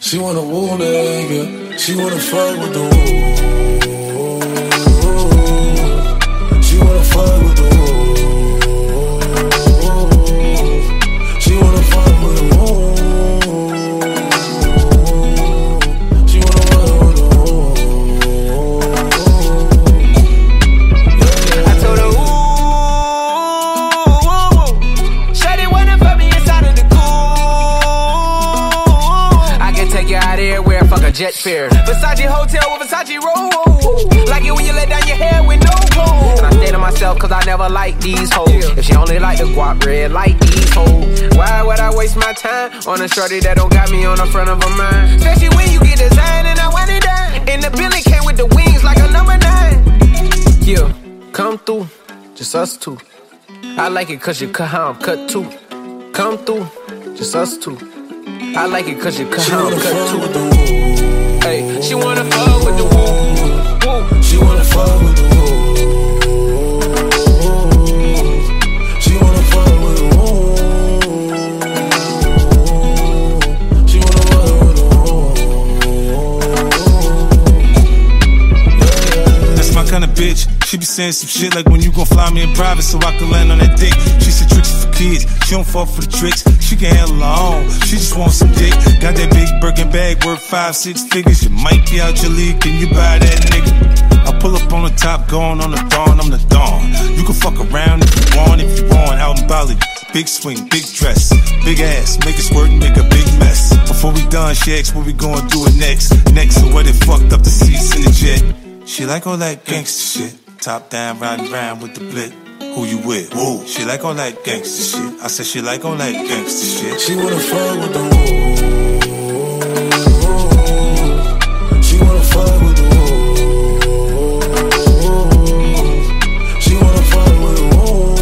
She wanna woo nigga. She wanna fuck with the woo. Take you out everywhere, fuck a jet fare. Versace hotel with Versace roll. Like it when you let down your hair with no clothes. And I stay to myself cause I never like these hoes. If she only like the guap red, like these hoes. Why would I waste my time on a shorty that don't got me on the front of a mind? Especially when you get designed and I want it done. And the Billy came with the wings like a number nine. Yeah, come through, just us two. I like it cause you cut how I'm cut too. Come through, just us two. I like it cause you cut She how wanna I'm cut fuck too. with the She be saying some shit like when you gon' fly me in private so I can land on that dick. She said tricks for kids. She don't fall for the tricks. She can handle her own. She just wants some dick. Got that big Birkin bag worth five, six figures. You might be out your league. Can you buy that nigga? I pull up on the top, going on the dawn. I'm the dawn. You can fuck around if you want, if you want. Out in Bali. Big swing, big dress, big ass, make it squirt, make a big mess. Before we done, she asked what we gonna do it next. Next, so what it fucked up the seats in the jet. She like all that gangster shit. Top down, riding round with the blit. Who you with? Woo. She like all that gangster shit. I said she like all that gangster shit. She wanna fuck with the woo. She wanna fuck with the woo. She wanna fuck with the woo.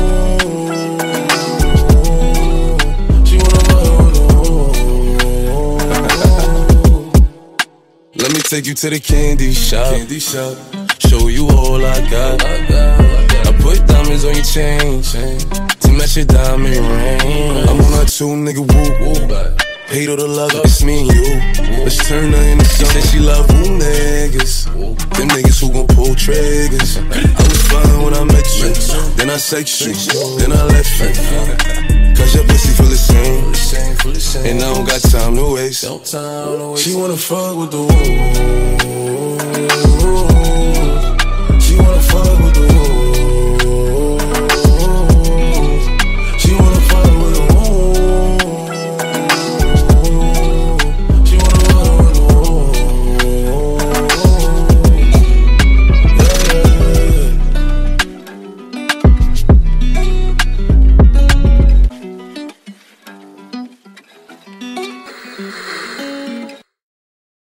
She wanna fuck with the woo. Let me take you to the candy shop. Candy shop. Show you all I got. I put diamonds on your chain, to match your diamond ring. I'm on a two nigga woo. Hate all the love, it's me and you. Let's turn her into something. She love who niggas. Them niggas who gon' pull triggers. I was fine when I met you. Then I sex you. Then I left you. Cause your pussy feel the same. And I don't got time to waste. She wanna fuck with the woo.